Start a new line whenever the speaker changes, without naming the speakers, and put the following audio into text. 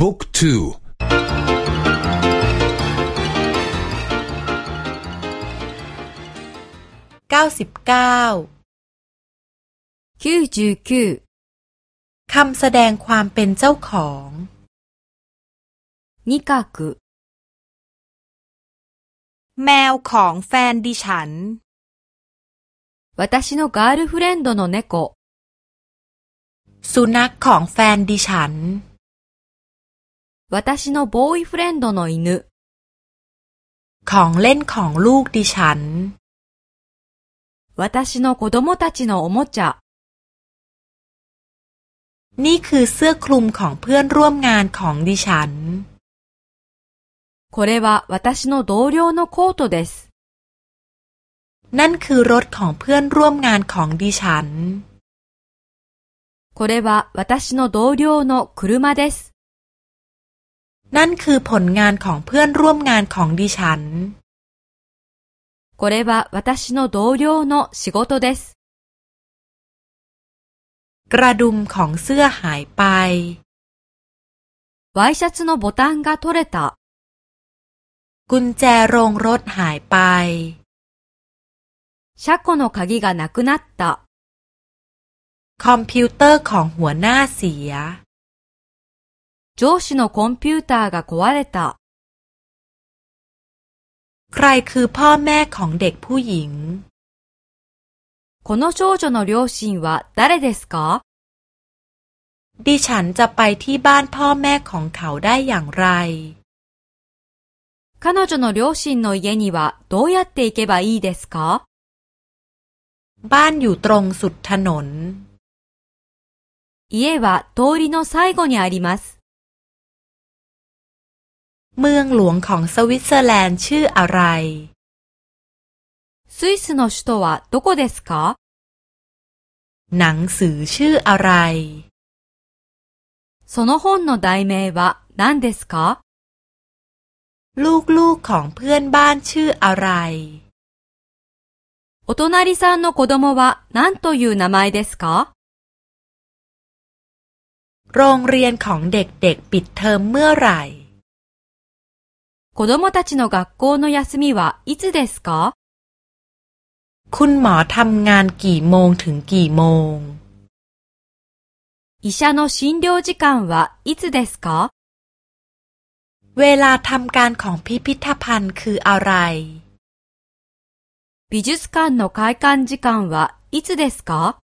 บุ๊กทู
เก้าสิบเก้าคำแสดงความเป็นเจ้าของ
นิกากุ
แมวของแฟนดิฉัน
私のガールフレンドの猫
สุนัขของแฟนดิฉัน
私のボーイフレンドの犬
ของเล่นของลูกดิฉัน
私の子供たちのおもちゃ
นี่คือเสื้อคลุมของเพื่อนร่วมงานของดิฉัน
これは私の同僚のコートです。
นั่นคือรถของเพื่อนร่วมงานของดิฉัน
これは私の同僚の車です。
นั่นคือผลงานของเพื่อนร่วมงานของดิฉัน
これは私の同僚の仕事です。
กระดุมของเสื้อหายไป
ワイシャツのボタンが取れた。
กุญแจโรงรถหายไป
車庫の鍵がなくなった。
คอมพิวเตอร์ของหัวหน้าเสีย
上司のコンピューターが壊れた。
ใครคือพ่อแม่ของเด็กผู้หญิง
この少女の両親は誰ですか
ดิฉันจะไปที่บ้านพ่อแม่ของเขาได้อย่างไร
彼女の両親の家にはどうやって行けばいいですか
บ้านอยู่ตรงสุดถนน
家は通りの最後にあります。
เมืองหลวงของสวิตเซอร์แลนด์ชื่ออะไร
スイスの首都はどこですか
หนังสือชื่ออะไร
その本の題名は何ですか
ลูกๆของเพื่อนบ้านชื่ออะไร
お隣さんの子供は何という名前ですか
โรงเรียนของเด็กๆปิดเทอมเมื่อไหร่
子供たちの学校の休みはいつですか
คุณหมอทำงานกี่โมงถึงกี่โมง
医者の診療時間はいつですか
เวลาทำการของพิพิธภัณฑ์คืออะไร
美術館の開館時間はいつですか